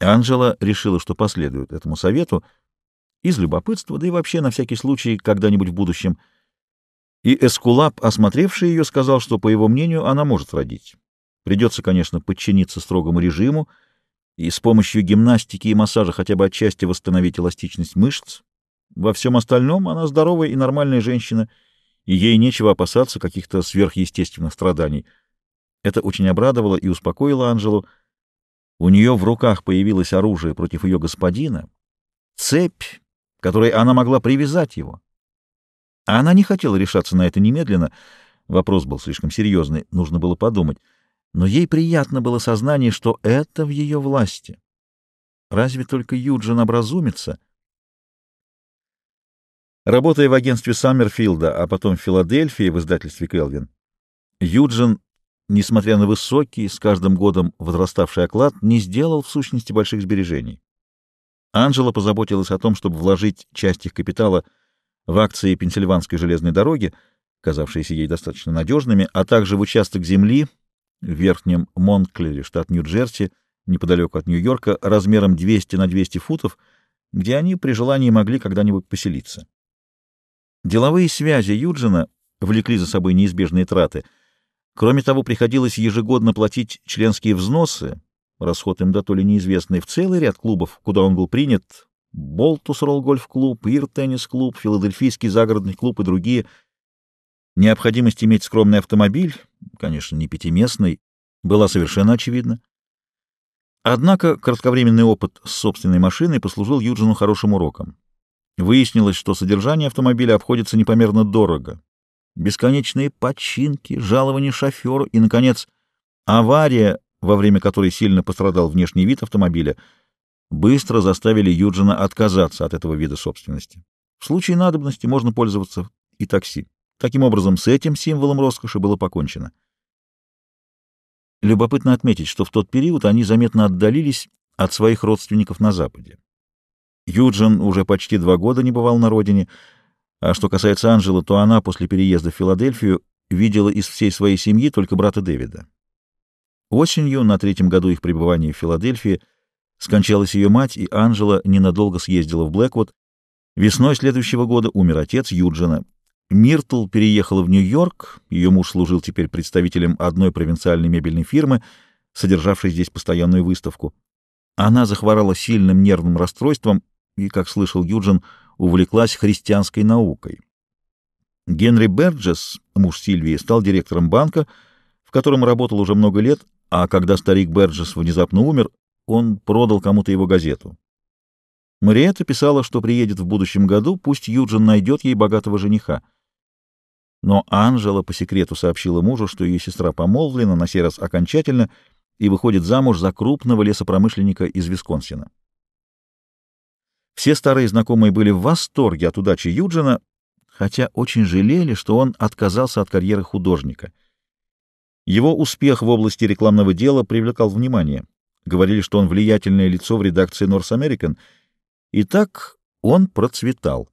Анжела решила, что последует этому совету из любопытства, да и вообще на всякий случай когда-нибудь в будущем. И Эскулап, осмотревший ее, сказал, что, по его мнению, она может родить. Придется, конечно, подчиниться строгому режиму и с помощью гимнастики и массажа хотя бы отчасти восстановить эластичность мышц. Во всем остальном она здоровая и нормальная женщина, и ей нечего опасаться каких-то сверхъестественных страданий. Это очень обрадовало и успокоило Анжелу, у нее в руках появилось оружие против ее господина, цепь, которой она могла привязать его. А она не хотела решаться на это немедленно, вопрос был слишком серьезный, нужно было подумать, но ей приятно было сознание, что это в ее власти. Разве только Юджин образумится? Работая в агентстве Саммерфилда, а потом в Филадельфии в издательстве «Келвин», Юджин несмотря на высокий, с каждым годом возраставший оклад, не сделал в сущности больших сбережений. Анжела позаботилась о том, чтобы вложить часть их капитала в акции Пенсильванской железной дороги, казавшиеся ей достаточно надежными, а также в участок земли в Верхнем Монтклере, штат Нью-Джерси, неподалеку от Нью-Йорка, размером 200 на 200 футов, где они при желании могли когда-нибудь поселиться. Деловые связи Юджина влекли за собой неизбежные траты — Кроме того, приходилось ежегодно платить членские взносы, расход им да то ли неизвестный, в целый ряд клубов, куда он был принят, Болтус ролл-гольф-клуб, Ир-теннис-клуб, Филадельфийский загородный клуб и другие. Необходимость иметь скромный автомобиль, конечно, не пятиместный, была совершенно очевидна. Однако кратковременный опыт с собственной машиной послужил Юджину хорошим уроком. Выяснилось, что содержание автомобиля обходится непомерно дорого, бесконечные починки, жалование шоферу и, наконец, авария, во время которой сильно пострадал внешний вид автомобиля, быстро заставили Юджина отказаться от этого вида собственности. В случае надобности можно пользоваться и такси. Таким образом, с этим символом роскоши было покончено. Любопытно отметить, что в тот период они заметно отдалились от своих родственников на Западе. Юджин уже почти два года не бывал на родине, а что касается Анжелы, то она после переезда в Филадельфию видела из всей своей семьи только брата Дэвида. Осенью, на третьем году их пребывания в Филадельфии, скончалась ее мать, и Анжела ненадолго съездила в Блэквуд. Весной следующего года умер отец Юджина. Миртл переехала в Нью-Йорк, ее муж служил теперь представителем одной провинциальной мебельной фирмы, содержавшей здесь постоянную выставку. Она захворала сильным нервным расстройством и, как слышал Юджин, увлеклась христианской наукой. Генри Берджес, муж Сильвии, стал директором банка, в котором работал уже много лет, а когда старик Берджес внезапно умер, он продал кому-то его газету. Мариетта писала, что приедет в будущем году, пусть Юджин найдет ей богатого жениха. Но Анжела по секрету сообщила мужу, что ее сестра помолвлена, на сей раз окончательно, и выходит замуж за крупного лесопромышленника из Висконсина. Все старые знакомые были в восторге от удачи Юджина, хотя очень жалели, что он отказался от карьеры художника. Его успех в области рекламного дела привлекал внимание. Говорили, что он влиятельное лицо в редакции North American, и так он процветал.